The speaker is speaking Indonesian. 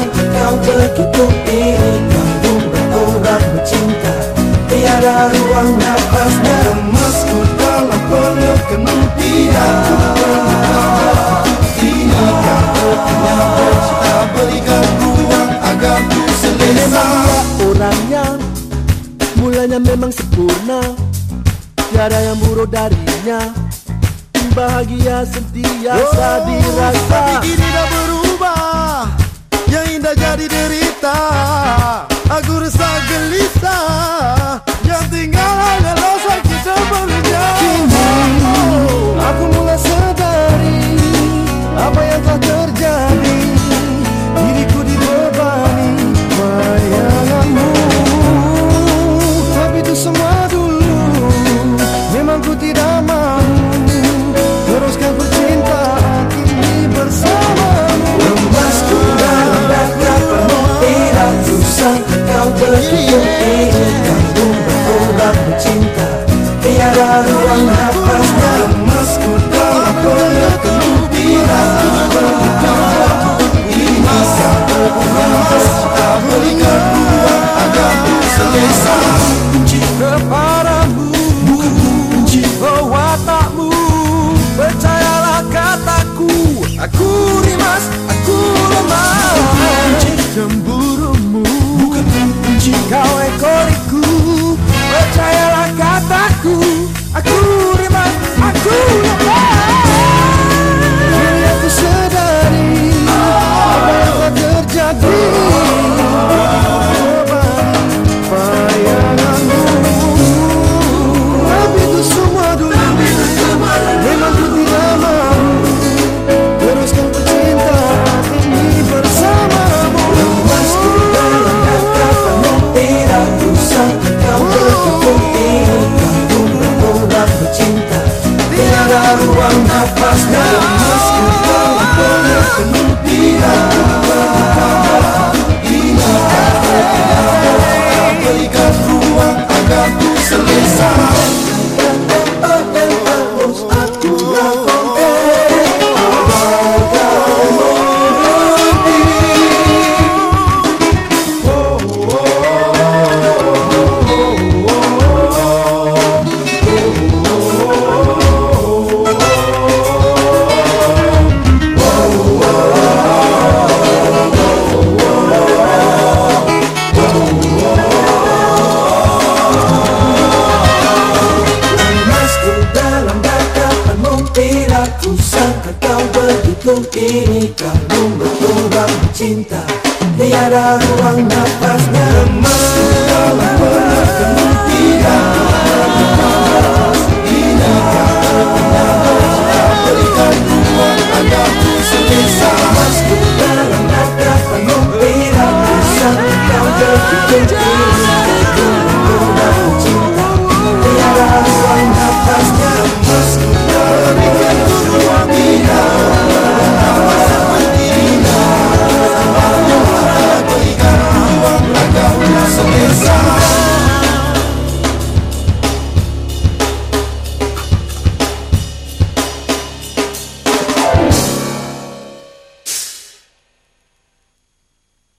kau begitu ini Kau orang bercinta. Tiada ruang nafasnya Emasku dalam pelukanmu Tidak Ini kau artinya bercinta Berikan ruang agar ku selesa Orang yang mulanya memang sempurna. Tiada yang buruk darinya. Bahagia sentiasa Oh, dirasa. Tapi ini dah berubah Yang indah jadi derita cemburumu. Bukan benci kau ekoriku Percayalah kataku Aku rimas, aku Ruang nafasnya Lemasku dalam pelukanmu Berikan ruang agar ku selesa Tidak ku sangka kau begitu ini Kamu berkurang cinta. Tiada ruang nafasnya Tidak